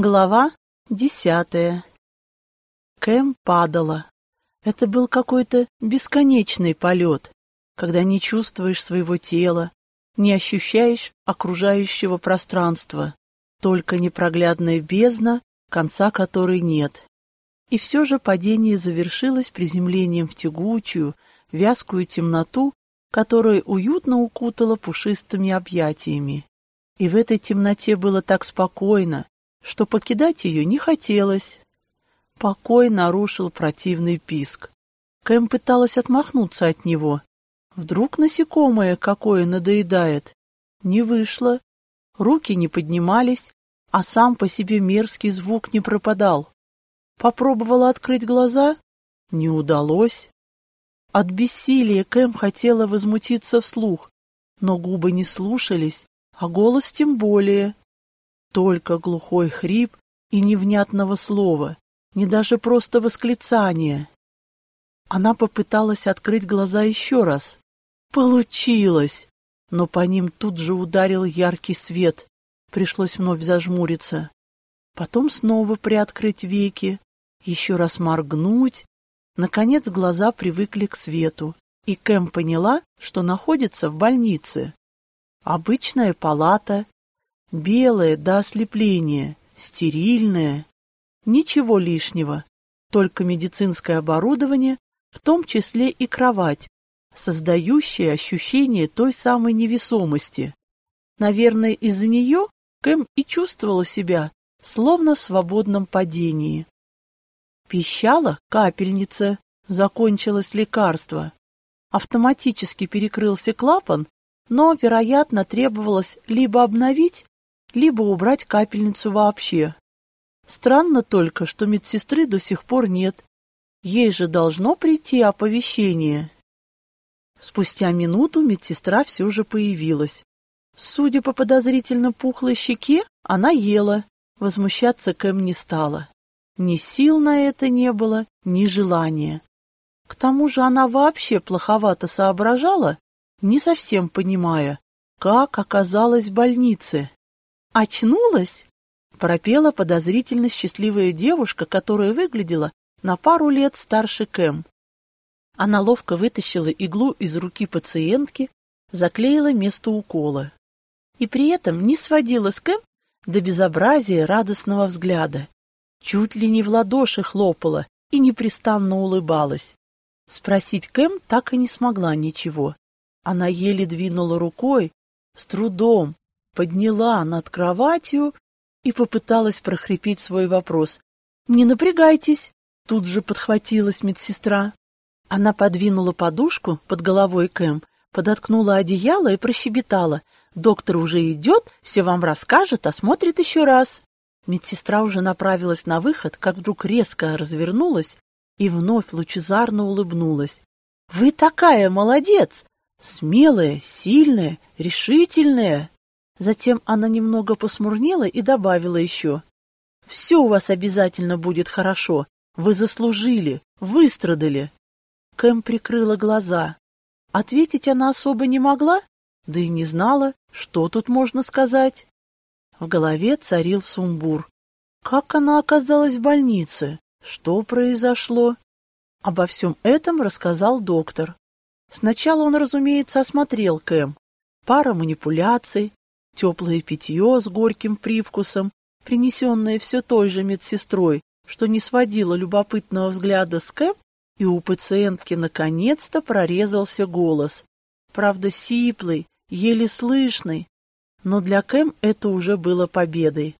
Глава десятая. Кэм падала. Это был какой-то бесконечный полет, когда не чувствуешь своего тела, не ощущаешь окружающего пространства, только непроглядная бездна, конца которой нет. И все же падение завершилось приземлением в тягучую, вязкую темноту, которая уютно укутала пушистыми объятиями. И в этой темноте было так спокойно, что покидать ее не хотелось. Покой нарушил противный писк. Кэм пыталась отмахнуться от него. Вдруг насекомое какое надоедает. Не вышло. Руки не поднимались, а сам по себе мерзкий звук не пропадал. Попробовала открыть глаза — не удалось. От бессилия Кэм хотела возмутиться вслух, но губы не слушались, а голос тем более. Только глухой хрип и невнятного слова, не даже просто восклицания. Она попыталась открыть глаза еще раз. Получилось! Но по ним тут же ударил яркий свет. Пришлось вновь зажмуриться. Потом снова приоткрыть веки, еще раз моргнуть. Наконец глаза привыкли к свету, и Кэм поняла, что находится в больнице. Обычная палата, Белое до ослепления, стерильное. Ничего лишнего, только медицинское оборудование, в том числе и кровать, создающая ощущение той самой невесомости. Наверное, из-за нее Кэм и чувствовала себя, словно в свободном падении. Пищала капельница, закончилось лекарство. Автоматически перекрылся клапан, но, вероятно, требовалось либо обновить, либо убрать капельницу вообще. Странно только, что медсестры до сих пор нет. Ей же должно прийти оповещение. Спустя минуту медсестра все же появилась. Судя по подозрительно пухлой щеке, она ела. Возмущаться Кэм не стала. Ни сил на это не было, ни желания. К тому же она вообще плоховато соображала, не совсем понимая, как оказалась в больнице. «Очнулась?» — пропела подозрительно счастливая девушка, которая выглядела на пару лет старше Кэм. Она ловко вытащила иглу из руки пациентки, заклеила место укола. И при этом не сводила с Кэм до безобразия радостного взгляда. Чуть ли не в ладоши хлопала и непрестанно улыбалась. Спросить Кэм так и не смогла ничего. Она еле двинула рукой, с трудом, подняла над кроватью и попыталась прохрипеть свой вопрос. «Не напрягайтесь!» — тут же подхватилась медсестра. Она подвинула подушку под головой Кэм, подоткнула одеяло и прощебетала. «Доктор уже идет, все вам расскажет, осмотрит еще раз». Медсестра уже направилась на выход, как вдруг резко развернулась и вновь лучезарно улыбнулась. «Вы такая молодец! Смелая, сильная, решительная!» Затем она немного посмурнела и добавила еще. «Все у вас обязательно будет хорошо. Вы заслужили, выстрадали». Кэм прикрыла глаза. Ответить она особо не могла, да и не знала, что тут можно сказать. В голове царил сумбур. Как она оказалась в больнице? Что произошло? Обо всем этом рассказал доктор. Сначала он, разумеется, осмотрел Кэм. Пара манипуляций, теплое питье с горьким привкусом, принесенное все той же медсестрой, что не сводило любопытного взгляда с Кэп, и у пациентки наконец-то прорезался голос. Правда, сиплый, еле слышный, но для Кэм это уже было победой.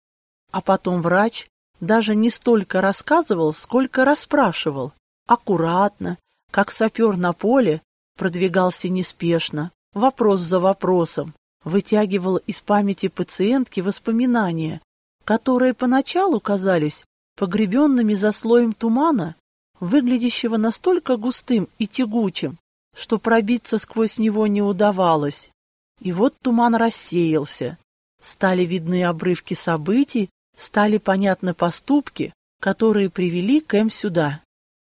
А потом врач даже не столько рассказывал, сколько расспрашивал. Аккуратно, как сапер на поле, продвигался неспешно, вопрос за вопросом, вытягивал из памяти пациентки воспоминания, которые поначалу казались погребенными за слоем тумана, выглядящего настолько густым и тягучим, что пробиться сквозь него не удавалось. И вот туман рассеялся. Стали видны обрывки событий, стали понятны поступки, которые привели Кэм сюда.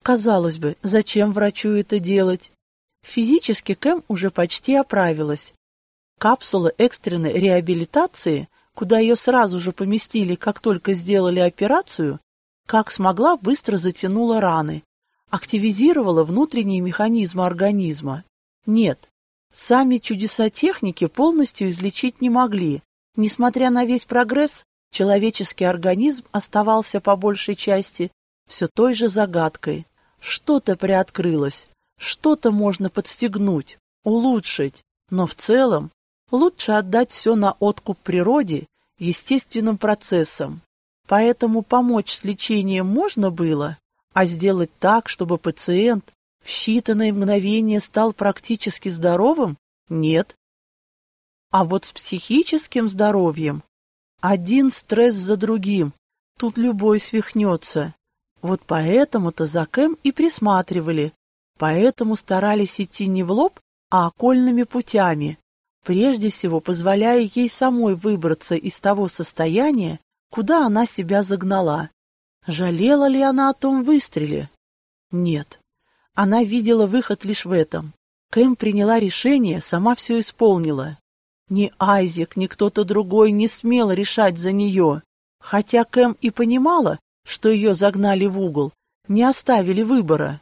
Казалось бы, зачем врачу это делать? Физически Кэм уже почти оправилась. Капсула экстренной реабилитации, куда ее сразу же поместили, как только сделали операцию, как смогла, быстро затянула раны, активизировала внутренние механизмы организма. Нет, сами чудеса техники полностью излечить не могли. Несмотря на весь прогресс, человеческий организм оставался по большей части все той же загадкой. Что-то приоткрылось, что-то можно подстегнуть, улучшить, но в целом лучше отдать все на откуп природе, естественным процессам. Поэтому помочь с лечением можно было, а сделать так, чтобы пациент в считанные мгновения стал практически здоровым, нет. А вот с психическим здоровьем один стресс за другим, тут любой свихнется. Вот поэтому-то за Кэм и присматривали, поэтому старались идти не в лоб, а окольными путями, прежде всего позволяя ей самой выбраться из того состояния, куда она себя загнала. Жалела ли она о том выстреле? Нет. Она видела выход лишь в этом. Кэм приняла решение, сама все исполнила. Ни Айзек, ни кто-то другой не смел решать за нее, хотя Кэм и понимала, что ее загнали в угол, не оставили выбора.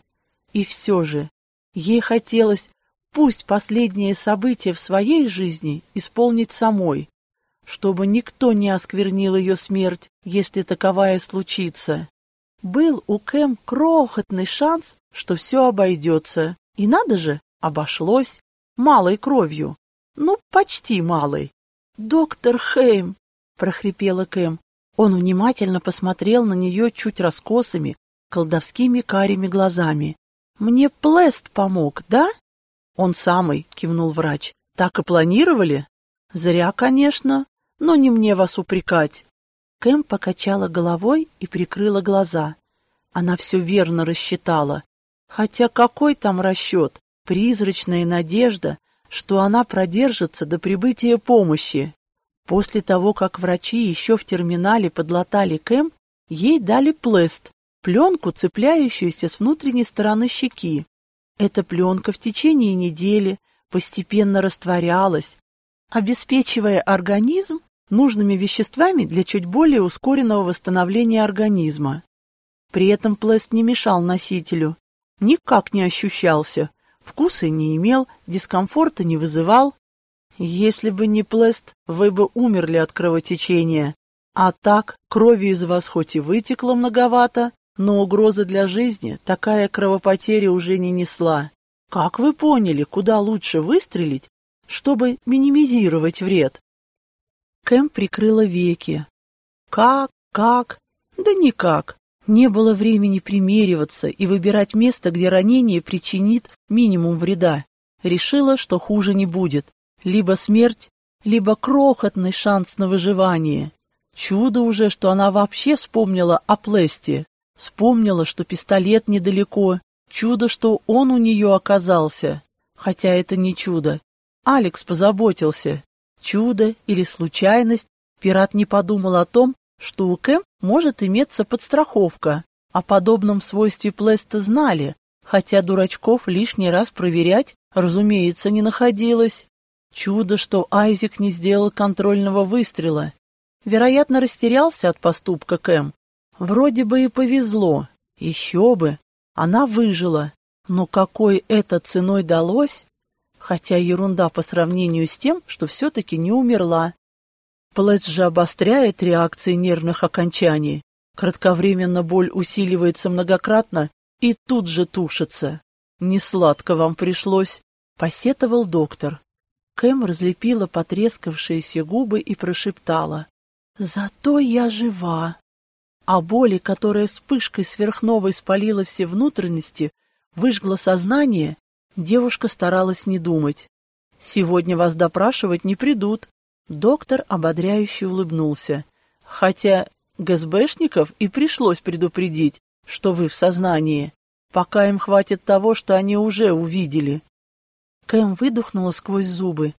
И все же ей хотелось пусть последнее событие в своей жизни исполнить самой, чтобы никто не осквернил ее смерть, если таковая случится. Был у Кэм крохотный шанс, что все обойдется. И надо же, обошлось малой кровью. Ну, почти малой. «Доктор Хэйм!» — прохрипела Кэм. Он внимательно посмотрел на нее чуть раскосыми, колдовскими карими глазами. «Мне Плест помог, да?» «Он самый», — кивнул врач. «Так и планировали?» «Зря, конечно, но не мне вас упрекать». Кэм покачала головой и прикрыла глаза. Она все верно рассчитала. Хотя какой там расчет? Призрачная надежда, что она продержится до прибытия помощи. После того, как врачи еще в терминале подлатали Кэм, ей дали плест, пленку, цепляющуюся с внутренней стороны щеки. Эта пленка в течение недели постепенно растворялась, обеспечивая организм нужными веществами для чуть более ускоренного восстановления организма. При этом плест не мешал носителю, никак не ощущался, вкуса не имел, дискомфорта не вызывал, если бы не плест, вы бы умерли от кровотечения. А так, крови из вас хоть и вытекло многовато, но угрозы для жизни такая кровопотеря уже не несла. Как вы поняли, куда лучше выстрелить, чтобы минимизировать вред? Кэм прикрыла веки. Как? Как? Да никак. Не было времени примериваться и выбирать место, где ранение причинит минимум вреда. Решила, что хуже не будет. Либо смерть, либо крохотный шанс на выживание. Чудо уже, что она вообще вспомнила о Плесте. Вспомнила, что пистолет недалеко. Чудо, что он у нее оказался. Хотя это не чудо. Алекс позаботился. Чудо или случайность. Пират не подумал о том, что у Кэм может иметься подстраховка. О подобном свойстве Плеста знали, хотя дурачков лишний раз проверять, разумеется, не находилось. Чудо, что Айзек не сделал контрольного выстрела. Вероятно, растерялся от поступка Кэм. Вроде бы и повезло. Еще бы. Она выжила. Но какой это ценой далось? Хотя ерунда по сравнению с тем, что все-таки не умерла. Плэц же обостряет реакции нервных окончаний. Кратковременно боль усиливается многократно и тут же тушится. «Несладко вам пришлось», — посетовал доктор. Кэм разлепила потрескавшиеся губы и прошептала. «Зато я жива!» А боли, которая вспышкой сверхновой спалила все внутренности, выжгла сознание, девушка старалась не думать. «Сегодня вас допрашивать не придут». Доктор ободряюще улыбнулся. «Хотя ГСБшников и пришлось предупредить, что вы в сознании, пока им хватит того, что они уже увидели. Кэм выдохнула сквозь зубы.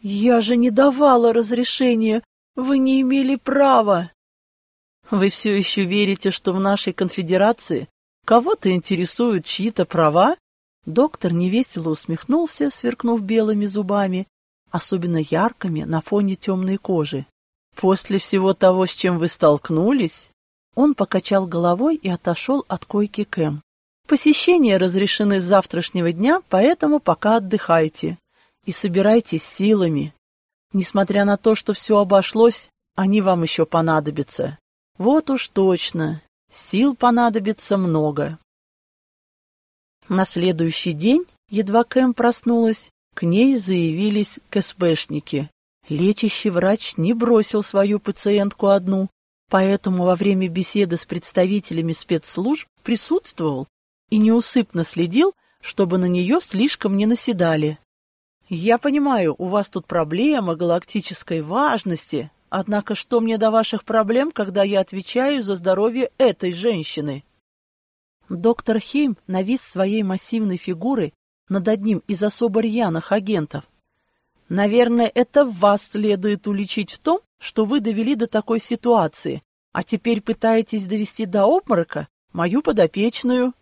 «Я же не давала разрешения! Вы не имели права!» «Вы все еще верите, что в нашей конфедерации кого-то интересуют чьи-то права?» Доктор невесело усмехнулся, сверкнув белыми зубами, особенно яркими на фоне темной кожи. После всего того, с чем вы столкнулись? Он покачал головой и отошел от койки Кэм. Посещения разрешены с завтрашнего дня, поэтому пока отдыхайте и собирайтесь силами. Несмотря на то, что все обошлось, они вам еще понадобятся. Вот уж точно, сил понадобится много. На следующий день, едва Кэм проснулась, к ней заявились КСБшники. Лечащий врач не бросил свою пациентку одну, поэтому во время беседы с представителями спецслужб присутствовал и неусыпно следил, чтобы на нее слишком не наседали. «Я понимаю, у вас тут проблема галактической важности, однако что мне до ваших проблем, когда я отвечаю за здоровье этой женщины?» Доктор Хейм навис своей массивной фигурой над одним из особо рьяных агентов. «Наверное, это вас следует уличить в том, что вы довели до такой ситуации, а теперь пытаетесь довести до обморока мою подопечную».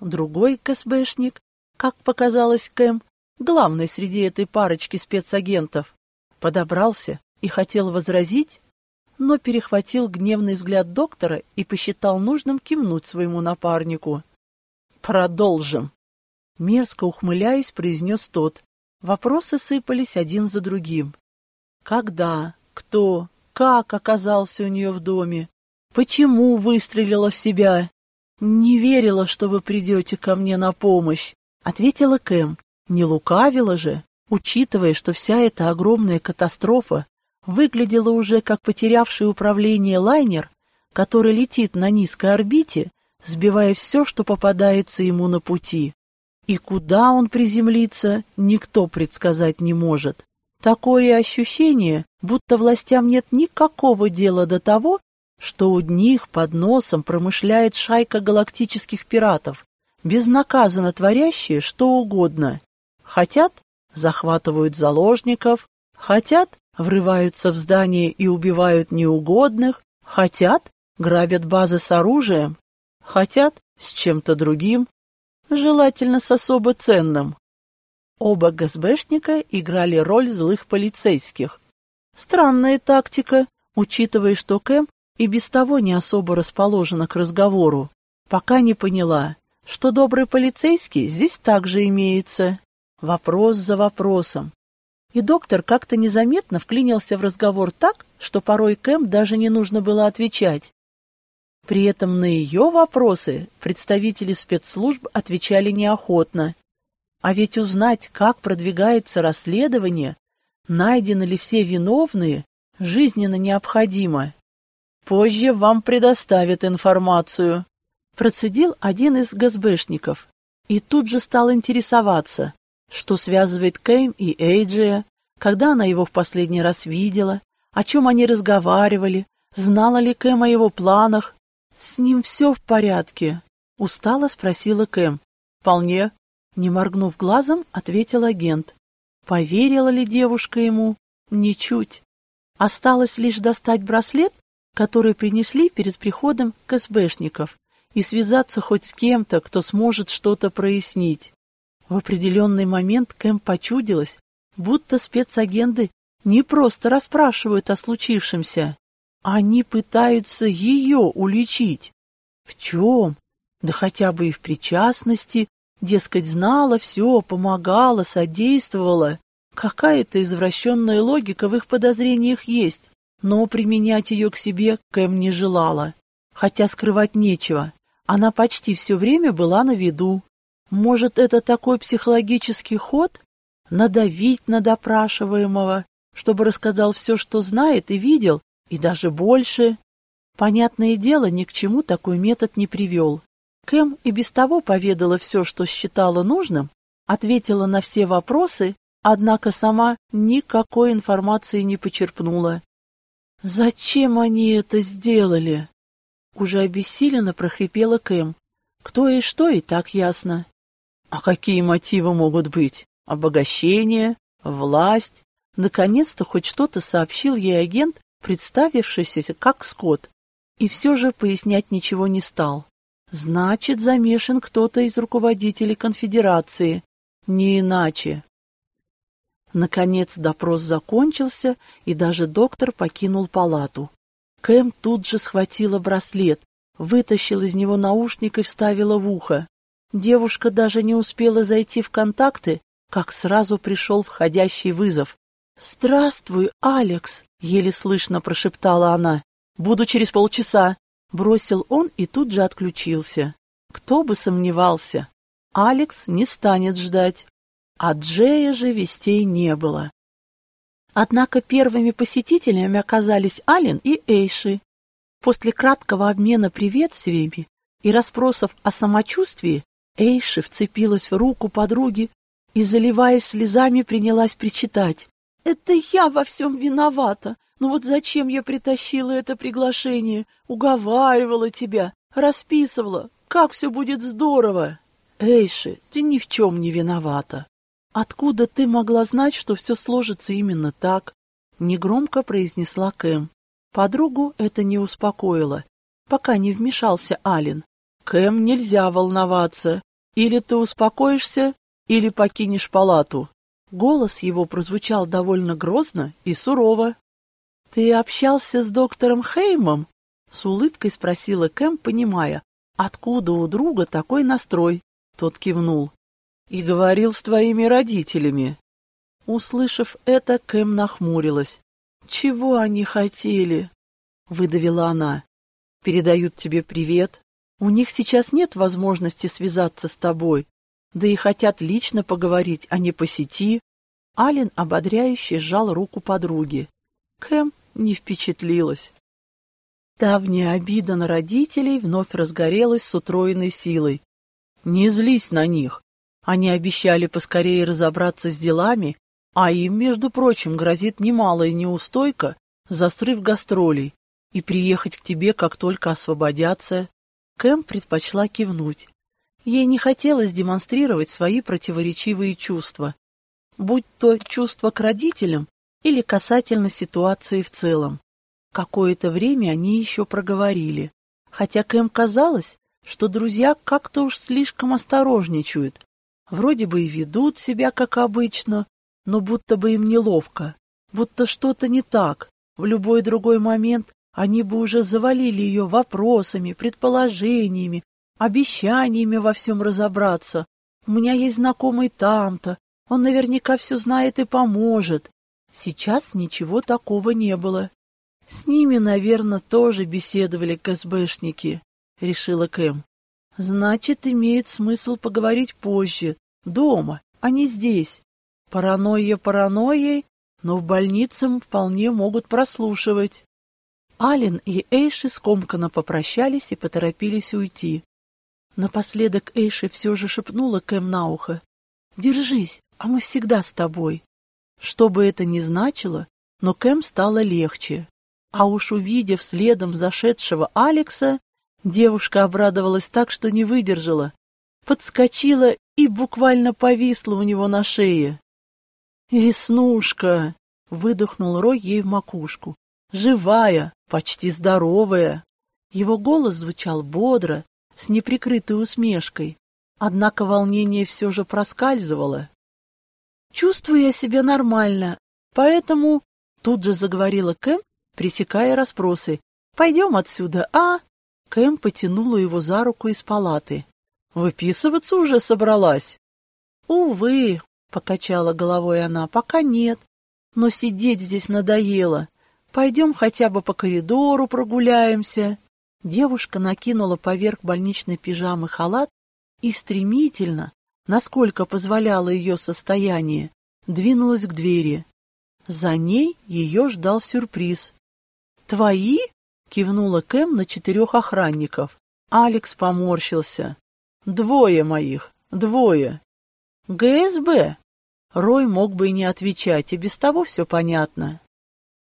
Другой КСБшник, как показалось Кэм, главный среди этой парочки спецагентов, подобрался и хотел возразить, но перехватил гневный взгляд доктора и посчитал нужным кивнуть своему напарнику. «Продолжим!» Мерзко ухмыляясь, произнес тот. Вопросы сыпались один за другим. Когда, кто, как оказался у нее в доме? Почему выстрелила в себя? «Не верила, что вы придете ко мне на помощь», — ответила Кэм. Не лукавила же, учитывая, что вся эта огромная катастрофа выглядела уже как потерявший управление лайнер, который летит на низкой орбите, сбивая все, что попадается ему на пути. И куда он приземлится, никто предсказать не может. Такое ощущение, будто властям нет никакого дела до того, что у них под носом промышляет шайка галактических пиратов, безнаказанно творящие что угодно. Хотят — захватывают заложников, хотят — врываются в здание и убивают неугодных, хотят — грабят базы с оружием, хотят — с чем-то другим, желательно с особо ценным. Оба ГСБшника играли роль злых полицейских. Странная тактика, учитывая, что Кэм и без того не особо расположена к разговору, пока не поняла, что добрый полицейский здесь также имеется. Вопрос за вопросом. И доктор как-то незаметно вклинился в разговор так, что порой Кэм даже не нужно было отвечать. При этом на ее вопросы представители спецслужб отвечали неохотно. А ведь узнать, как продвигается расследование, найдены ли все виновные, жизненно необходимо. Позже вам предоставят информацию. Процедил один из ГСБшников и тут же стал интересоваться, что связывает Кейм и Эйджия, когда она его в последний раз видела, о чем они разговаривали, знала ли Кэм о его планах. «С ним все в порядке?» — устало спросила Кэм. «Вполне». Не моргнув глазом, ответил агент. Поверила ли девушка ему? Ничуть. Осталось лишь достать браслет которые принесли перед приходом КСБшников, и связаться хоть с кем-то, кто сможет что-то прояснить. В определенный момент Кэм почудилось, будто спецагенты не просто расспрашивают о случившемся, они пытаются ее уличить. В чем? Да хотя бы и в причастности, дескать, знала все, помогала, содействовала. Какая-то извращенная логика в их подозрениях есть но применять ее к себе Кэм не желала. Хотя скрывать нечего, она почти все время была на виду. Может, это такой психологический ход? Надавить на допрашиваемого, чтобы рассказал все, что знает и видел, и даже больше. Понятное дело, ни к чему такой метод не привел. Кэм и без того поведала все, что считала нужным, ответила на все вопросы, однако сама никакой информации не почерпнула. «Зачем они это сделали?» Уже обессиленно прохрипела Кэм. «Кто и что, и так ясно». «А какие мотивы могут быть? Обогащение? Власть?» Наконец-то хоть что-то сообщил ей агент, представившийся как Скотт, и все же пояснять ничего не стал. «Значит, замешан кто-то из руководителей конфедерации. Не иначе». Наконец допрос закончился, и даже доктор покинул палату. Кэм тут же схватила браслет, вытащила из него наушник и вставила в ухо. Девушка даже не успела зайти в контакты, как сразу пришел входящий вызов. «Здравствуй, Алекс!» — еле слышно прошептала она. «Буду через полчаса!» — бросил он и тут же отключился. Кто бы сомневался. Алекс не станет ждать. А Джея же вестей не было. Однако первыми посетителями оказались Ален и Эйши. После краткого обмена приветствиями и расспросов о самочувствии Эйши вцепилась в руку подруги и, заливаясь слезами, принялась причитать. «Это я во всем виновата. Ну вот зачем я притащила это приглашение? Уговаривала тебя, расписывала. Как все будет здорово!» «Эйши, ты ни в чем не виновата. Откуда ты могла знать, что все сложится именно так?» Негромко произнесла Кэм. Подругу это не успокоило, пока не вмешался Ален. Кэм, нельзя волноваться. Или ты успокоишься, или покинешь палату. Голос его прозвучал довольно грозно и сурово. «Ты общался с доктором Хеймом?» — с улыбкой спросила Кэм, понимая, откуда у друга такой настрой. Тот кивнул. «И говорил с твоими родителями». Услышав это, Кэм нахмурилась. «Чего они хотели?» — выдавила она. «Передают тебе привет, у них сейчас нет возможности связаться с тобой, да и хотят лично поговорить, а не по сети. Ален ободряюще сжал руку подруги. Кэм не впечатлилась. Давняя обида на родителей вновь разгорелась с утроенной силой. Не злись на них. Они обещали поскорее разобраться с делами, а им, между прочим, грозит немалая неустойка за срыв гастролей и приехать к тебе, как только освободятся. Кэм предпочла кивнуть. Ей не хотелось демонстрировать свои противоречивые чувства, будь то чувства к родителям или касательно ситуации в целом. Какое-то время они еще проговорили, хотя Кэм казалось, что друзья как-то уж слишком осторожничают, вроде бы и ведут себя как обычно, но будто бы им неловко, будто что-то не так. В любой другой момент они бы уже завалили ее вопросами, предположениями, обещаниями во всем разобраться. У меня есть знакомый там-то, он наверняка все знает и поможет. Сейчас ничего такого не было. С ними, наверное, тоже беседовали КСБшники, решила Кэм. Значит, имеет смысл поговорить позже, дома, а не здесь. Паранойя паранойей, но в больнице вполне могут прослушивать. Ален и Эйши скомканно попрощались и поторопились уйти. Напоследок Эйши все же шепнула Кэм на ухо. «Держись, а мы всегда с тобой». Что бы это ни значило, но Кэм стало легче. А уж увидев следом зашедшего Алекса, девушка обрадовалась так, что не выдержала. Подскочила и буквально повисла у него на шее. «Веснушка!» — выдохнул Рой ей в макушку. «Живая! почти здоровая. Его голос звучал бодро, с неприкрытой усмешкой, однако волнение все же проскальзывало. «Чувствую я себя нормально, поэтому...» Тут же заговорила Кэм, пресекая расспросы. «Пойдем отсюда, а?» Кэм потянула его за руку из палаты. «Выписываться уже собралась?» «Увы», — покачала головой она, — «пока нет. Но сидеть здесь надоело. Пойдем хотя бы по коридору прогуляемся. Девушка накинула поверх больничной пижамы халат и стремительно, насколько позволяло ее состояние, двинулась к двери. За ней ее ждал сюрприз. «Твои?» — кивнула Кэм на четырех охранников. Алекс поморщился. «Двое моих, двое». «ГСБ?» Рой мог бы и не отвечать, и без того все понятно.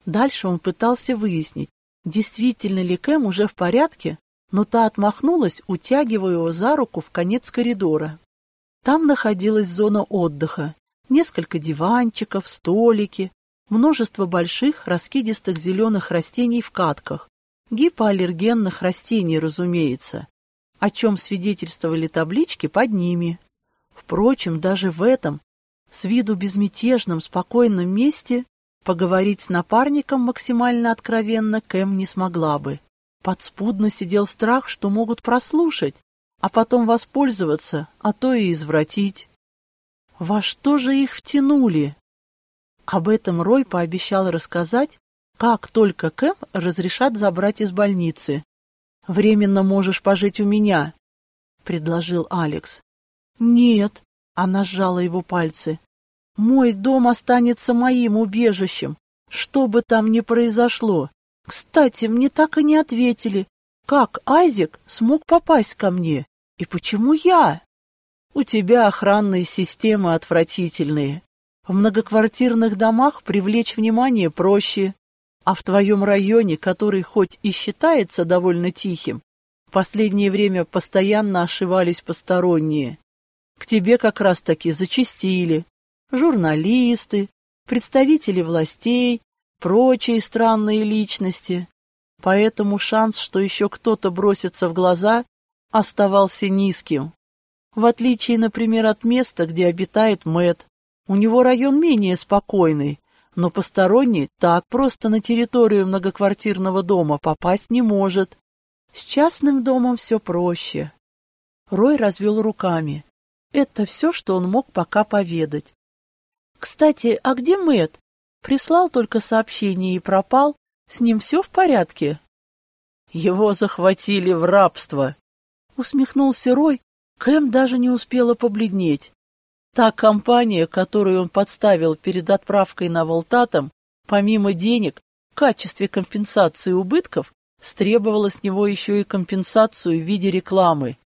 Дальше он пытался выяснить, действительно ли Кэм уже в порядке, но та отмахнулась, утягивая его за руку в конец коридора. Там находилась зона отдыха, несколько диванчиков, столики, множество больших раскидистых зеленых растений в катках, гипоаллергенных растений, разумеется, о чем свидетельствовали таблички под ними. Впрочем, даже в этом, с виду безмятежном, спокойном месте поговорить с напарником максимально откровенно Кэм не смогла бы. Подспудно сидел страх, что могут прослушать, а потом воспользоваться, а то и извратить. Во что же их втянули? Об этом Рой пообещал рассказать, как только Кэм разрешат забрать из больницы. «Временно можешь пожить у меня», — предложил Алекс. «Нет», — она сжала его пальцы. «Мой дом останется моим убежищем, что бы там ни произошло. Кстати, мне так и не ответили, как Айзек смог попасть ко мне и почему я? У тебя охранные системы отвратительные. В многоквартирных домах привлечь внимание проще, а в твоем районе, который хоть и считается довольно тихим, в последнее время постоянно ошивались посторонние. К тебе как раз-таки зачастили журналисты, представители властей, прочие странные личности. Поэтому шанс, что еще кто-то бросится в глаза, оставался низким. В отличие, например, от места, где обитает Мэт, у него район менее спокойный, но посторонний так просто на территорию многоквартирного дома попасть не может. С частным домом все проще. Рой развел руками. Это все, что он мог пока поведать. «Кстати, а где Мэт? Прислал только сообщение и пропал. С ним все в порядке?» «Его захватили в рабство», — усмехнулся Рой. Кэм даже не успела побледнеть. Та компания, которую он подставил перед отправкой на Волтатом, помимо денег, в качестве компенсации убытков, стребовала с него еще и компенсацию в виде рекламы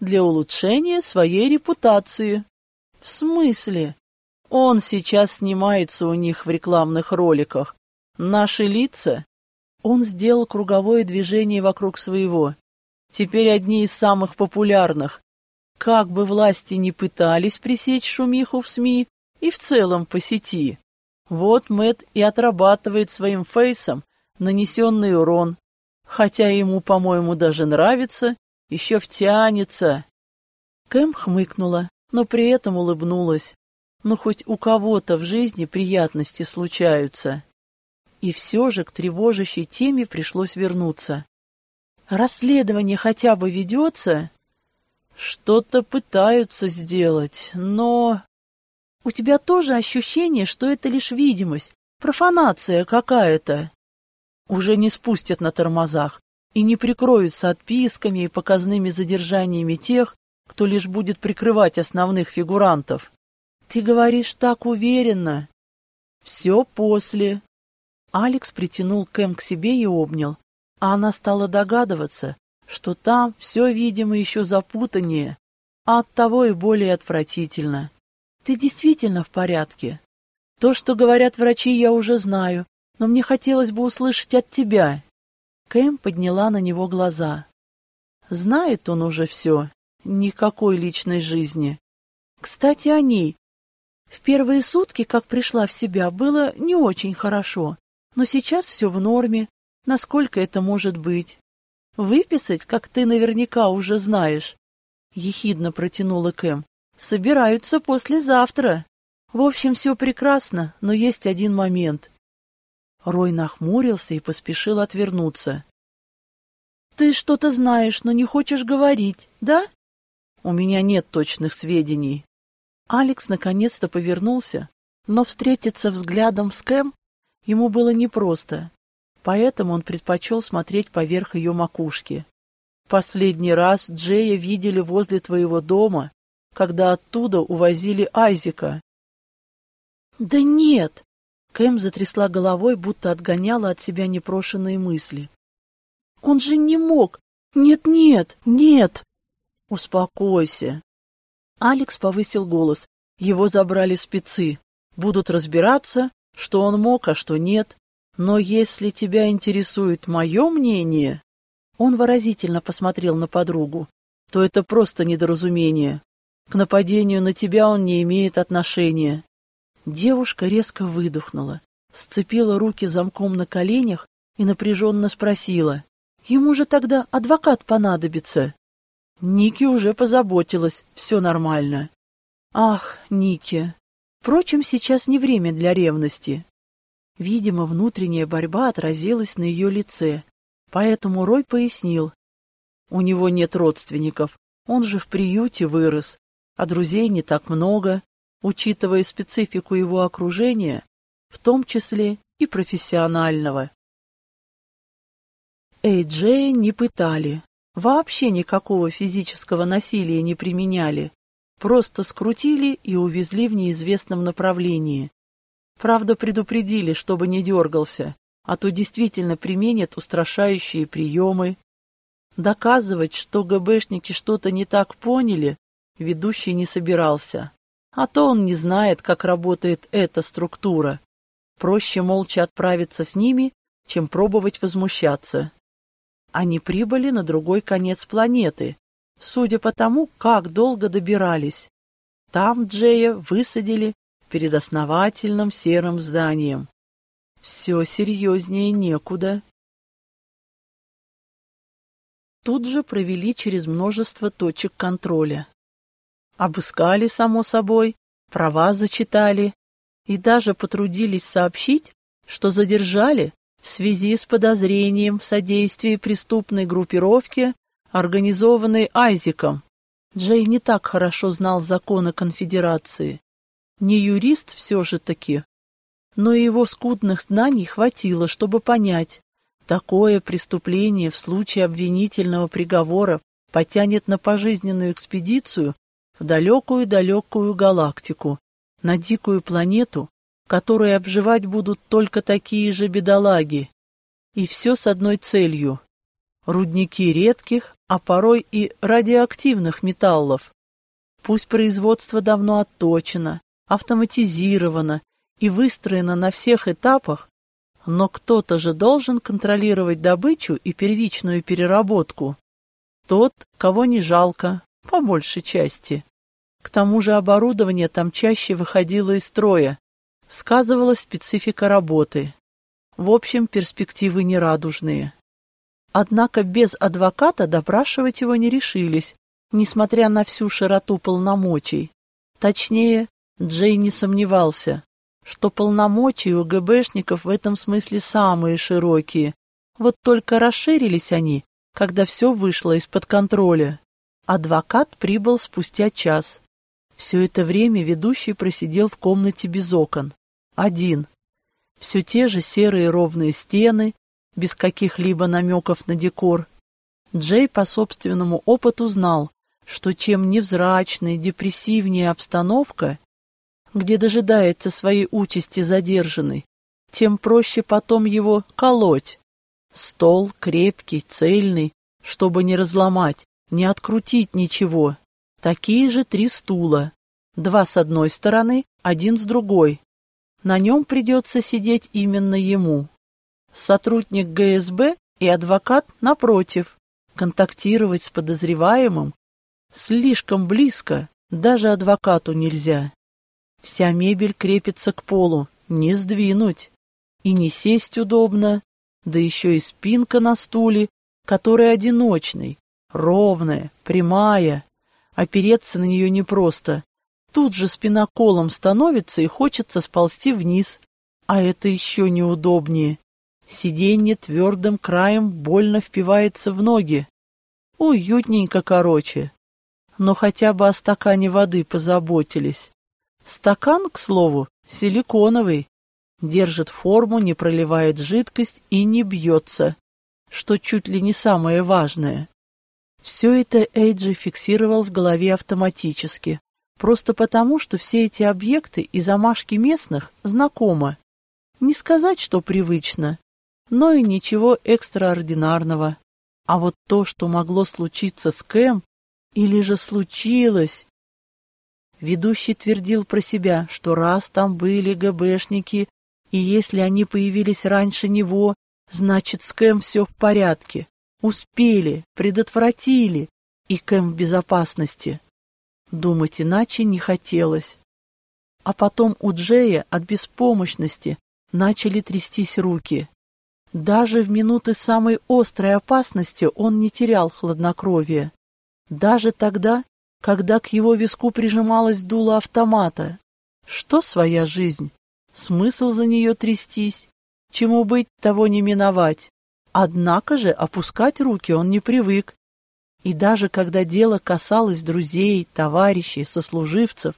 для улучшения своей репутации. В смысле? Он сейчас снимается у них в рекламных роликах. Наши лица? Он сделал круговое движение вокруг своего. Теперь одни из самых популярных. Как бы власти ни пытались пресечь шумиху в СМИ и в целом по сети. Вот Мэт и отрабатывает своим фейсом нанесенный урон. Хотя ему, по-моему, даже нравится, еще втянется. Кэм хмыкнула, но при этом улыбнулась. Но хоть у кого-то в жизни приятности случаются. И все же к тревожащей теме пришлось вернуться. Расследование хотя бы ведется? Что-то пытаются сделать, но... У тебя тоже ощущение, что это лишь видимость, профанация какая-то. Уже не спустят на тормозах и не прикроются отписками и показными задержаниями тех, кто лишь будет прикрывать основных фигурантов. Ты говоришь так уверенно. Все после. Алекс притянул Кэм к себе и обнял, а она стала догадываться, что там все, видимо, еще запутаннее, а оттого и более отвратительно. Ты действительно в порядке? То, что говорят врачи, я уже знаю, но мне хотелось бы услышать от тебя. Кэм подняла на него глаза. Знает он уже все, никакой личной жизни. Кстати, о ней. В первые сутки, как пришла в себя, было не очень хорошо, но сейчас все в норме, насколько это может быть. Выписать, как ты наверняка уже знаешь, — ехидно протянула Кэм. Собираются послезавтра. В общем, все прекрасно, но есть один момент. Рой нахмурился и поспешил отвернуться. Ты что-то знаешь, но не хочешь говорить, да? У меня нет точных сведений. Алекс наконец-то повернулся, но встретиться взглядом с Кэм ему было непросто поэтому он предпочел смотреть поверх ее макушки. Последний раз Джея видели возле твоего дома, когда оттуда увозили Айзека. «Да нет!» — Кэм затрясла головой, будто отгоняла от себя непрошенные мысли. «Он же не мог! Нет-нет, нет!» «Успокойся!» Алекс повысил голос. Его забрали спецы. Будут разбираться, что он мог, а что нет. Но если тебя интересует мое мнение, он выразительно посмотрел на подругу, то это просто недоразумение. К нападению на тебя он не имеет отношения. Девушка резко выдохнула, сцепила руки замком на коленях и напряженно спросила. Ему же тогда адвокат понадобится. Ники уже позаботилась, все нормально. Ах, Ники, Впрочем, сейчас не время для ревности. Видимо, внутренняя борьба отразилась на ее лице, поэтому Рой пояснил. У него нет родственников, он же в приюте вырос, а друзей не так много, учитывая специфику его окружения, в том числе и профессионального. Эй-Джея не пытали, вообще никакого физического насилия не применяли, просто скрутили и увезли в неизвестном направлении. Правда, предупредили, чтобы не дергался, а то действительно применят устрашающие приемы. Доказывать, что ГБшники что-то не так поняли, ведущий не собирался. А то он не знает, как работает эта структура. Проще молча отправиться с ними, чем пробовать возмущаться. Они прибыли на другой конец планеты, судя по тому, как долго добирались. Там Джея высадили перед основательным серым зданием. Все серьезнее некуда. Тут же провели через множество точек контроля. Обыскали, само собой, права зачитали и даже потрудились сообщить, что задержали в связи с подозрением в содействии преступной группировке, организованной Айзиком. Джей не так хорошо знал законы конфедерации. Не юрист все же таки, но его скудных знаний хватило, чтобы понять, такое преступление в случае обвинительного приговора потянет на пожизненную экспедицию в далекую-далекую галактику, на дикую планету, которой обживать будут только такие же бедолаги. И все с одной целью — рудники редких, а порой и радиоактивных металлов. Пусть производство давно отточено, автоматизировано и выстроено на всех этапах, но кто-то же должен контролировать добычу и первичную переработку. Тот, кого не жалко, по большей части. К тому же оборудование там чаще выходило из строя. Сказывалась специфика работы. В общем, перспективы нерадужные. Однако без адвоката допрашивать его не решились, несмотря на всю широту полномочий. Точнее, Джей не сомневался, что полномочия у ГБшников в этом смысле самые широкие. Вот только расширились они, когда все вышло из-под контроля. Адвокат прибыл спустя час. Все это время ведущий просидел в комнате без окон. Один. Все те же серые ровные стены, без каких-либо намеков на декор. Джей по собственному опыту знал, что чем невзрачнее, депрессивнее обстановка, где дожидается своей участи задержанный, тем проще потом его колоть. Стол крепкий, цельный, чтобы не разломать, не открутить ничего. Такие же три стула, два с одной стороны, один с другой. На нем придется сидеть именно ему. Сотрудник ГСБ и адвокат напротив. Контактировать с подозреваемым слишком близко, даже адвокату нельзя. Вся мебель крепится к полу, не сдвинуть. И не сесть удобно, да еще и спинка на стуле, который одиночный, ровная, прямая. Опереться на нее непросто. Тут же спина колом становится и хочется сползти вниз. А это еще неудобнее. Сиденье твердым краем больно впивается в ноги. Уютненько короче. Но хотя бы о стакане воды позаботились. Стакан, к слову, силиконовый. Держит форму, не проливает жидкость и не бьется, что чуть ли не самое важное. Все это Эйджи фиксировал в голове автоматически, просто потому, что все эти объекты и замашки местных знакомы. Не сказать, что привычно, но и ничего экстраординарного. А вот то, что могло случиться с Кэм, или же случилось, Ведущий твердил про себя, что раз там были ГБшники, и если они появились раньше него, значит, с Кэм все в порядке. Успели, предотвратили, и Кэм в безопасности. Думать иначе не хотелось. А потом у Джея от беспомощности начали трястись руки. Даже в минуты самой острой опасности он не терял хладнокровия. Даже тогда, когда к его виску прижималась дуло автомата. Что своя жизнь? Смысл за нее трястись? Чему быть, того не миновать. Однако же опускать руки он не привык. И даже когда дело касалось друзей, товарищей, сослуживцев,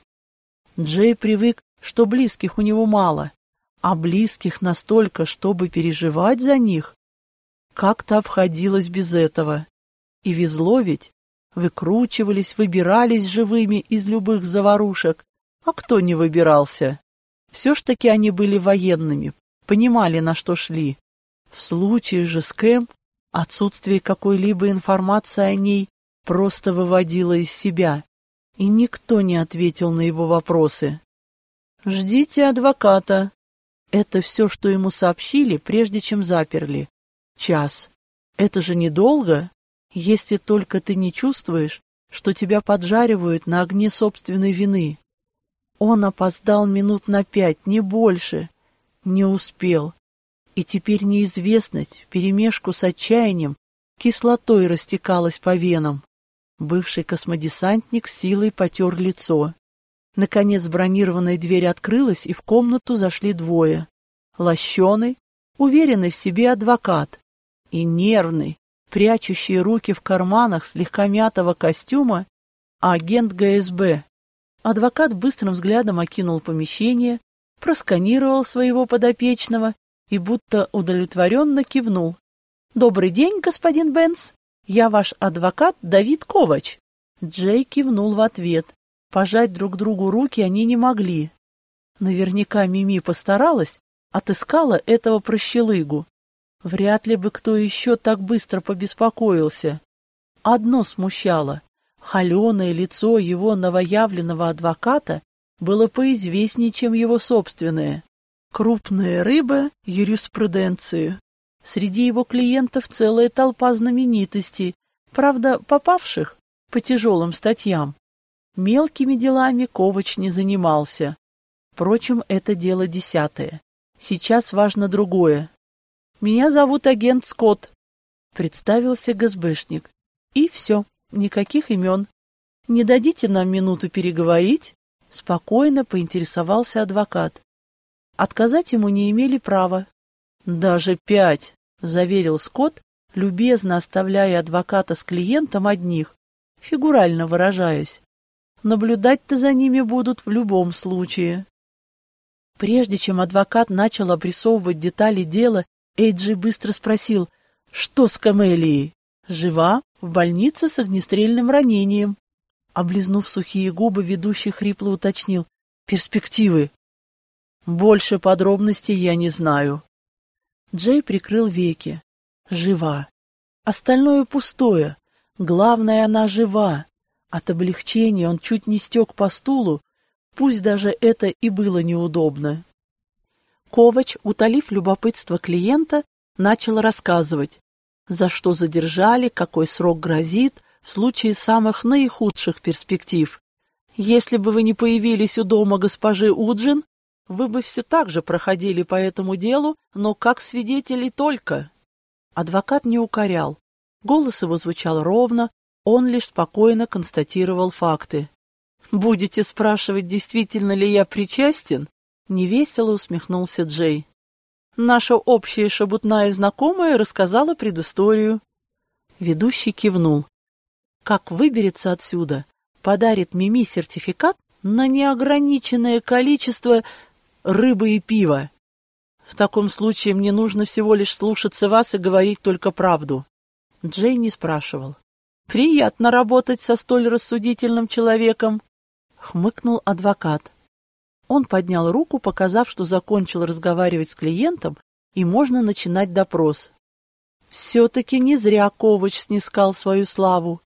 Джей привык, что близких у него мало, а близких настолько, чтобы переживать за них, как-то обходилось без этого. И везло ведь, выкручивались, выбирались живыми из любых заварушек, а кто не выбирался? Все ж таки они были военными, понимали, на что шли. В случае же с Кэм отсутствие какой-либо информации о ней просто выводило из себя, и никто не ответил на его вопросы. «Ждите адвоката». Это все, что ему сообщили, прежде чем заперли. Час. Это же недолго, если только ты не чувствуешь, что тебя поджаривают на огне собственной вины. Он опоздал минут на пять, не больше. Не успел. И теперь неизвестность, вперемешку с отчаянием, кислотой растекалась по венам. Бывший космодесантник силой потер лицо. Наконец бронированная дверь открылась, и в комнату зашли двое. Лощеный, уверенный в себе адвокат и нервный, прячущий руки в карманах слегка мятого костюма, агент ГСБ. Адвокат быстрым взглядом окинул помещение, просканировал своего подопечного и будто удовлетворенно кивнул. «Добрый день, господин Бенс. Я ваш адвокат Давид Ковач». Джей кивнул в ответ. Пожать друг другу руки они не могли. Наверняка Мими постаралась, отыскала этого прощелыгу. Вряд ли бы кто еще так быстро побеспокоился. Одно смущало. Холеное лицо его новоявленного адвоката было поизвестнее, чем его собственное. Крупная рыба юриспруденции. Среди его клиентов целая толпа знаменитостей, правда, попавших по тяжелым статьям. Мелкими делами Ковач не занимался. Впрочем, это дело десятое. Сейчас важно другое. «Меня зовут агент Скотт», — представился ГСБшник. И все. Никаких имен. Не дадите нам минуту переговорить? Спокойно поинтересовался адвокат. Отказать ему не имели права. Даже пять, заверил Скотт, любезно оставляя адвоката с клиентом одних, фигурально выражаясь. Наблюдать-то за ними будут в любом случае. Прежде чем адвокат начал обрисовывать детали дела, Эйджи быстро спросил, что с Камелией? Жива? В больнице с огнестрельным ранением. Облизнув сухие губы, ведущий хрипло уточнил. Перспективы. Больше подробностей я не знаю. Джей прикрыл веки. Жива. Остальное пустое. Главное, она жива. От облегчения он чуть не стек по стулу, пусть даже это и было неудобно. Ковач, утолив любопытство клиента, начал рассказывать, за что задержали, какой срок грозит в случае самых наихудших перспектив. Если бы вы не появились у дома госпожи Уджин, вы бы все так же проходили по этому делу, но как свидетели только. Адвокат не укорял. Голос его звучал ровно, он лишь спокойно констатировал факты. «Будете спрашивать, действительно ли я причастен?» Невесело усмехнулся Джей. Наша общая шабутная знакомая рассказала предысторию. Ведущий кивнул. Как выберется отсюда, подарит Мими сертификат на неограниченное количество рыбы и пива. В таком случае мне нужно всего лишь слушаться вас и говорить только правду. Джей не спрашивал. Приятно работать со столь рассудительным человеком, хмыкнул адвокат. Он поднял руку, показав, что закончил разговаривать с клиентом, и можно начинать допрос. Все-таки не зря Ковач снискал свою славу.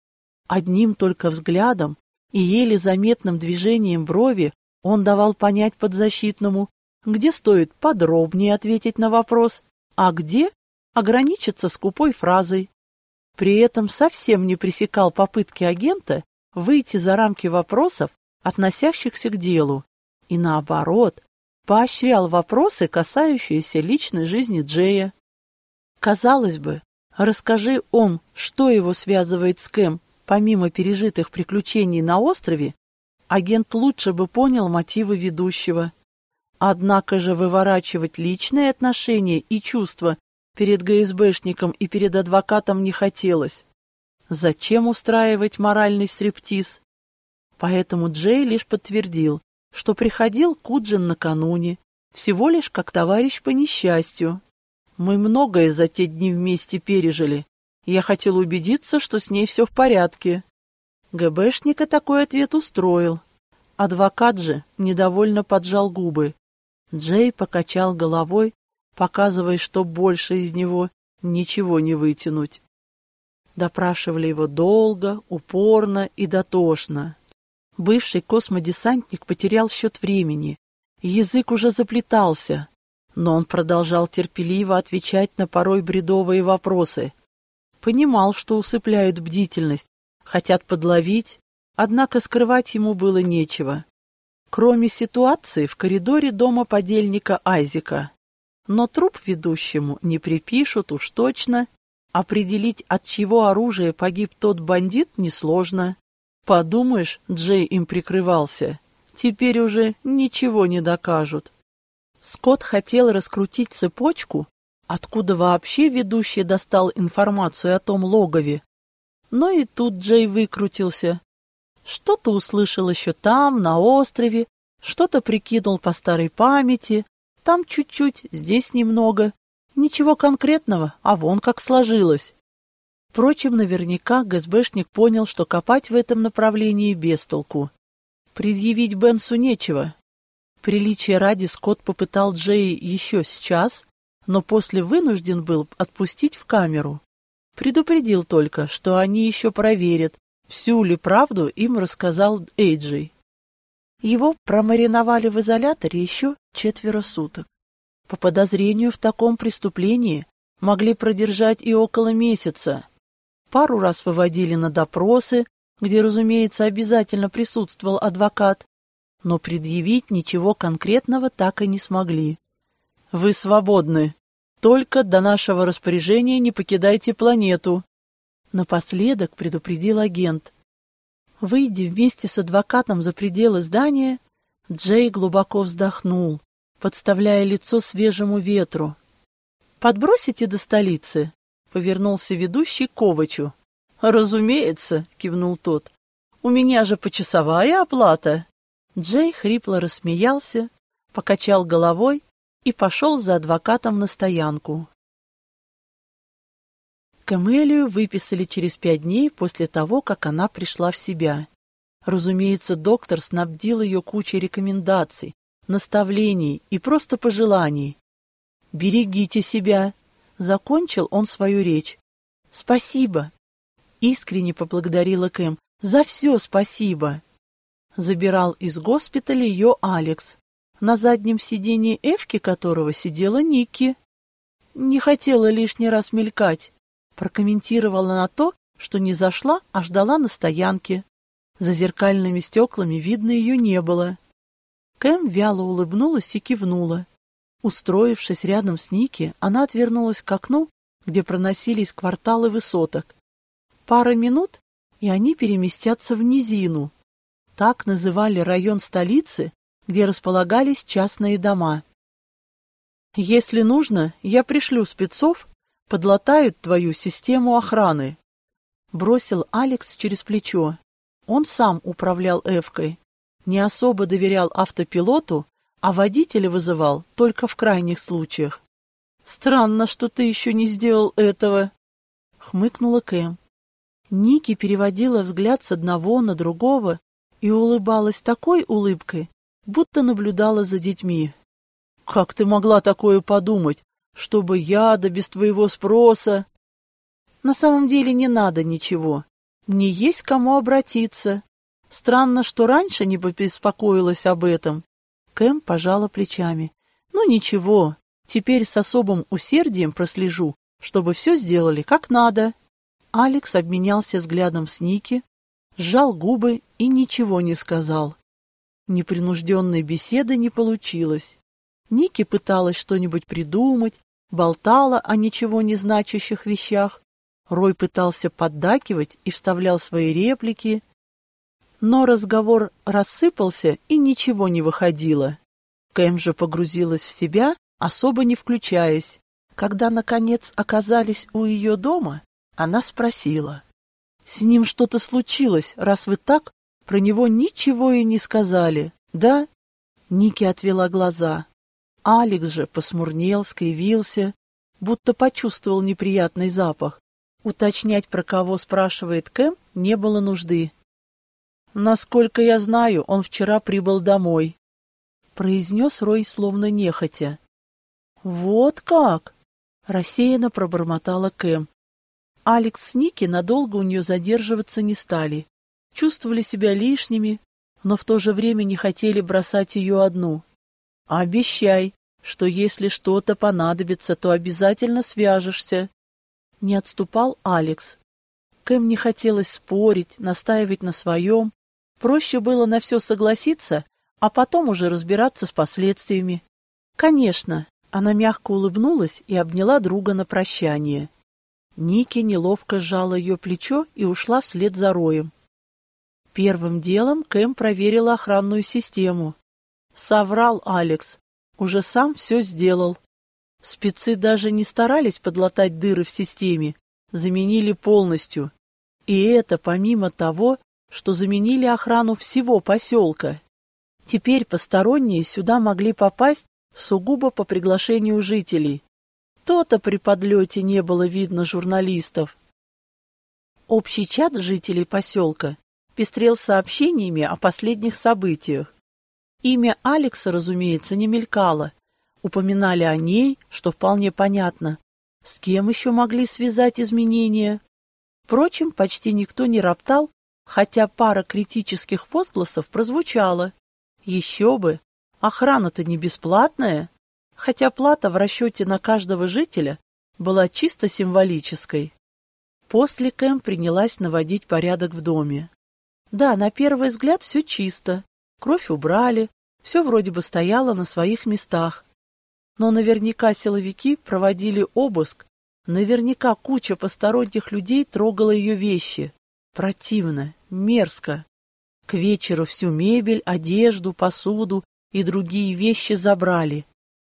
Одним только взглядом и еле заметным движением брови он давал понять подзащитному, где стоит подробнее ответить на вопрос, а где ограничиться скупой фразой. При этом совсем не пресекал попытки агента выйти за рамки вопросов, относящихся к делу, и наоборот, поощрял вопросы, касающиеся личной жизни Джея. Казалось бы, расскажи он, что его связывает с Кэм, помимо пережитых приключений на острове, агент лучше бы понял мотивы ведущего. Однако же выворачивать личные отношения и чувства перед ГСБшником и перед адвокатом не хотелось. Зачем устраивать моральный стриптиз? Поэтому Джей лишь подтвердил, что приходил Куджин накануне, всего лишь как товарищ по несчастью. Мы многое за те дни вместе пережили. Я хотел убедиться, что с ней все в порядке. ГБшника такой ответ устроил. Адвокат же недовольно поджал губы. Джей покачал головой, показывая, что больше из него ничего не вытянуть. Допрашивали его долго, упорно и дотошно. Бывший космодесантник потерял счет времени. Язык уже заплетался, но он продолжал терпеливо отвечать на порой бредовые вопросы. Понимал, что усыпляют бдительность, хотят подловить, однако скрывать ему было нечего. Кроме ситуации в коридоре дома подельника Айзека. Но труп ведущему не припишут уж точно. Определить, от чьего оружия погиб тот бандит, несложно. Подумаешь, Джей им прикрывался. Теперь уже ничего не докажут. Скотт хотел раскрутить цепочку, откуда вообще ведущий достал информацию о том логове. Но и тут Джей выкрутился. Что-то услышал еще там, на острове, что-то прикинул по старой памяти, там чуть-чуть, здесь немного. Ничего конкретного, а вон как сложилось. Впрочем, наверняка ГСБшник понял, что копать в этом направлении без толку. Предъявить Бенсу нечего. Приличие ради Скотт попытал Джей еще сейчас, но после вынужден был отпустить в камеру. Предупредил только, что они еще проверят, всю ли правду им рассказал Эйджей. Его промариновали в изоляторе еще четверо суток. По подозрению в таком преступлении могли продержать и около месяца, пару раз выводили на допросы, где, разумеется, обязательно присутствовал адвокат, но предъявить ничего конкретного так и не смогли. «Вы свободны. Только до нашего распоряжения не покидайте планету», напоследок предупредил агент. Выйдя вместе с адвокатом за пределы здания, Джей глубоко вздохнул, подставляя лицо свежему ветру. «Подбросите до столицы?» Повернулся ведущий к Ковачу. «Разумеется», — кивнул тот. «У меня же почасовая оплата». Джей хрипло рассмеялся, покачал головой и пошел за адвокатом на стоянку. Камелию выписали через пять дней после того, как она пришла в себя. Разумеется, доктор снабдил ее кучей рекомендаций, наставлений и просто пожеланий. «Берегите себя», Закончил он свою речь. «Спасибо!» Искренне поблагодарила Кэм. «За все спасибо!» Забирал из госпиталя ее Алекс, на заднем сиденье Эвки которого сидела Ники. Не хотела лишний раз мелькать. Прокомментировала на то, что не зашла, а ждала на стоянке. За зеркальными стеклами видно ее не было. Кэм вяло улыбнулась и кивнула. Устроившись рядом с Ники, она отвернулась к окну, где проносились кварталы высоток. Пара минут, и они переместятся в низину. Так называли район столицы, где располагались частные дома. «Если нужно, я пришлю спецов, подлатают твою систему охраны», — бросил Алекс через плечо. Он сам управлял Эвкой, не особо доверял автопилоту а водителя вызывал только в крайних случаях. «Странно, что ты еще не сделал этого», — хмыкнула Кэм. Ники переводила взгляд с одного на другого и улыбалась такой улыбкой, будто наблюдала за детьми. «Как ты могла такое подумать, чтобы я, да без твоего спроса...» «На самом деле не надо ничего. Мне есть кому обратиться. Странно, что раньше не побеспокоилась об этом. Кэм пожала плечами. «Ну ничего, теперь с особым усердием прослежу, чтобы все сделали как надо». Алекс обменялся взглядом с Ники, сжал губы и ничего не сказал. Непринужденной беседы не получилось. Ники пыталась что-нибудь придумать, болтала о ничего не значащих вещах. Рой пытался поддакивать и вставлял свои реплики. Но разговор рассыпался, и ничего не выходило. Кэм же погрузилась в себя, особо не включаясь. Когда, наконец, оказались у ее дома, она спросила. «С ним что-то случилось, раз вы так про него ничего и не сказали, да?» Ники отвела глаза. Алекс же посмурнел, скривился, будто почувствовал неприятный запах. Уточнять, про кого спрашивает Кэм, не было нужды. «Насколько я знаю, он вчера прибыл домой», — произнес Рой словно нехотя. «Вот как!» — рассеянно пробормотала Кэм. Алекс с Ники надолго у нее задерживаться не стали. Чувствовали себя лишними, но в то же время не хотели бросать ее одну. «Обещай, что если что-то понадобится, то обязательно свяжешься». Не отступал Алекс. Кэм не хотелось спорить, настаивать на своем. Проще было на все согласиться, а потом уже разбираться с последствиями. Конечно, она мягко улыбнулась и обняла друга на прощание. Ники неловко сжала ее плечо и ушла вслед за Роем. Первым делом Кэм проверила охранную систему. Соврал Алекс. Уже сам все сделал. Спецы даже не старались подлатать дыры в системе, заменили полностью. И это помимо того, что заменили охрану всего поселка. Теперь посторонние сюда могли попасть сугубо по приглашению жителей. То-то при подлете не было видно журналистов. Общий чат жителей поселка пестрел сообщениями о последних событиях. Имя Алекса, разумеется, не мелькало. Упоминали о ней, что вполне понятно. С кем еще могли связать изменения? Впрочем, почти никто не роптал, хотя пара критических возгласов прозвучала. Еще бы! Охрана-то не бесплатная, хотя плата в расчете на каждого жителя была чисто символической. После Кэм принялась наводить порядок в доме. Да, на первый взгляд все чисто, кровь убрали, все вроде бы стояло на своих местах. Но наверняка силовики проводили обыск, наверняка куча посторонних людей трогала ее вещи. Противно, мерзко. К вечеру всю мебель, одежду, посуду и другие вещи забрали.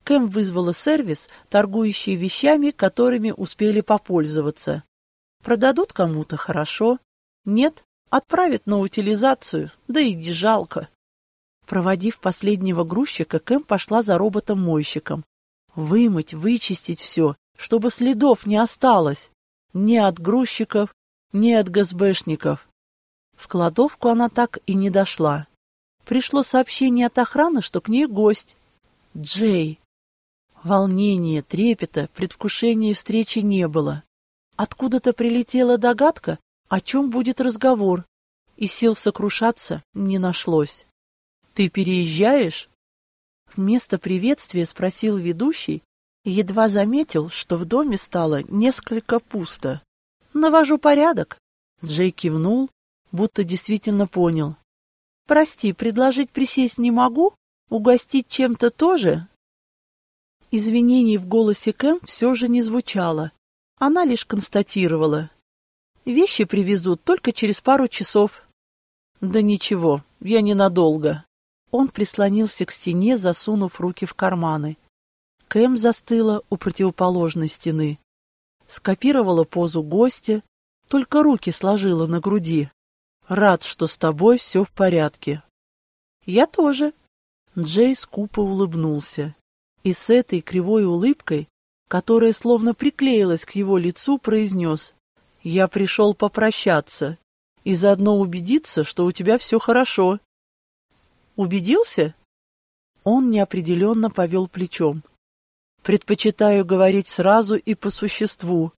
Кэм вызвала сервис, торгующий вещами, которыми успели попользоваться. Продадут кому-то хорошо, нет, отправят на утилизацию, да и не жалко. Проводив последнего грузчика, Кэм пошла за роботом-мойщиком. Вымыть, вычистить все, чтобы следов не осталось. Ни от грузчиков, ни от ГСБшников. В кладовку она так и не дошла. Пришло сообщение от охраны, что к ней гость. Джей. Волнения, трепета, предвкушения встречи не было. Откуда-то прилетела догадка, о чем будет разговор, и сил сокрушаться не нашлось. «Ты переезжаешь?» Вместо приветствия спросил ведущий, едва заметил, что в доме стало несколько пусто. «Навожу порядок». Джей кивнул, будто действительно понял. «Прости, предложить присесть не могу? Угостить чем-то тоже?» Извинений в голосе Кэм все же не звучало. Она лишь констатировала. «Вещи привезут только через пару часов». «Да ничего, я ненадолго». Он прислонился к стене, засунув руки в карманы. Кэм застыла у противоположной стены. Скопировала позу гостя, только руки сложила на груди. Рад, что с тобой все в порядке. Я тоже. Джей скупо улыбнулся. И с этой кривой улыбкой, которая словно приклеилась к его лицу, произнес. Я пришел попрощаться и заодно убедиться, что у тебя все хорошо. Убедился? Он неопределенно повел плечом. Предпочитаю говорить сразу и по существу.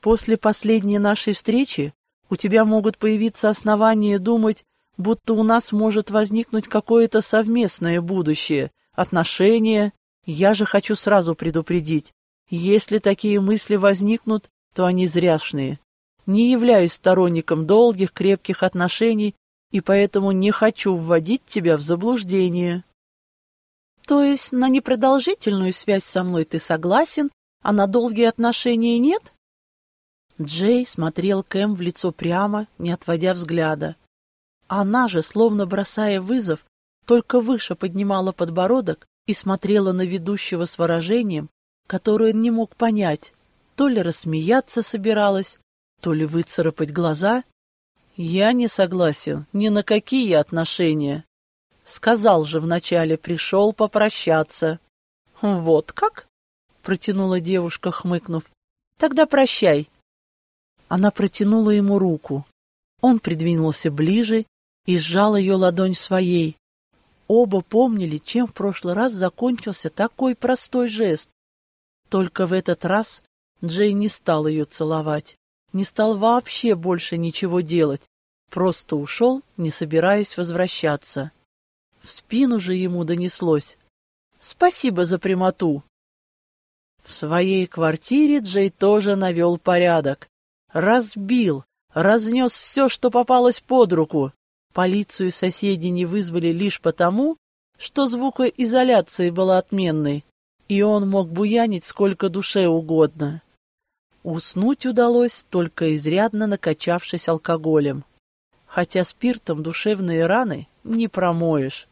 После последней нашей встречи у тебя могут появиться основания думать, будто у нас может возникнуть какое-то совместное будущее, отношения. Я же хочу сразу предупредить, если такие мысли возникнут, то они зряшные. Не являюсь сторонником долгих, крепких отношений и поэтому не хочу вводить тебя в заблуждение. То есть на непродолжительную связь со мной ты согласен, а на долгие отношения нет? Джей смотрел Кэм в лицо прямо, не отводя взгляда. Она же, словно бросая вызов, только выше поднимала подбородок и смотрела на ведущего с выражением, которое он не мог понять, то ли рассмеяться собиралась, то ли выцарапать глаза. Я не согласен ни на какие отношения. Сказал же вначале, пришел попрощаться. Вот как? Протянула девушка, хмыкнув. Тогда прощай. Она протянула ему руку. Он придвинулся ближе и сжал ее ладонь своей. Оба помнили, чем в прошлый раз закончился такой простой жест. Только в этот раз Джей не стал ее целовать, не стал вообще больше ничего делать, просто ушел, не собираясь возвращаться. В спину же ему донеслось «Спасибо за прямоту». В своей квартире Джей тоже навел порядок. Разбил, разнес все, что попалось под руку. Полицию соседи не вызвали лишь потому, что звукоизоляция была отменной, и он мог буянить сколько душе угодно. Уснуть удалось, только изрядно накачавшись алкоголем. Хотя спиртом душевные раны не промоешь.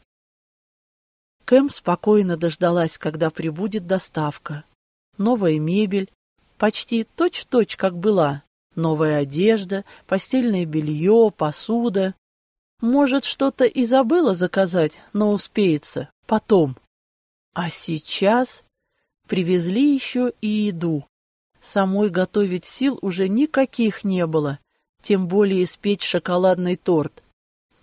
Кэм спокойно дождалась, когда прибудет доставка. Новая мебель, почти точь-в-точь, -точь, как была. Новая одежда, постельное белье, посуда. Может, что-то и забыла заказать, но успеется. Потом. А сейчас привезли еще и еду. Самой готовить сил уже никаких не было, тем более испечь шоколадный торт.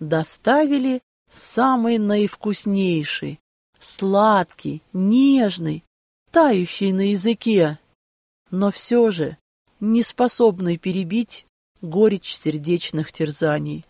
Доставили самый наивкуснейший, сладкий, нежный, тающий на языке, но все же не способный перебить горечь сердечных терзаний.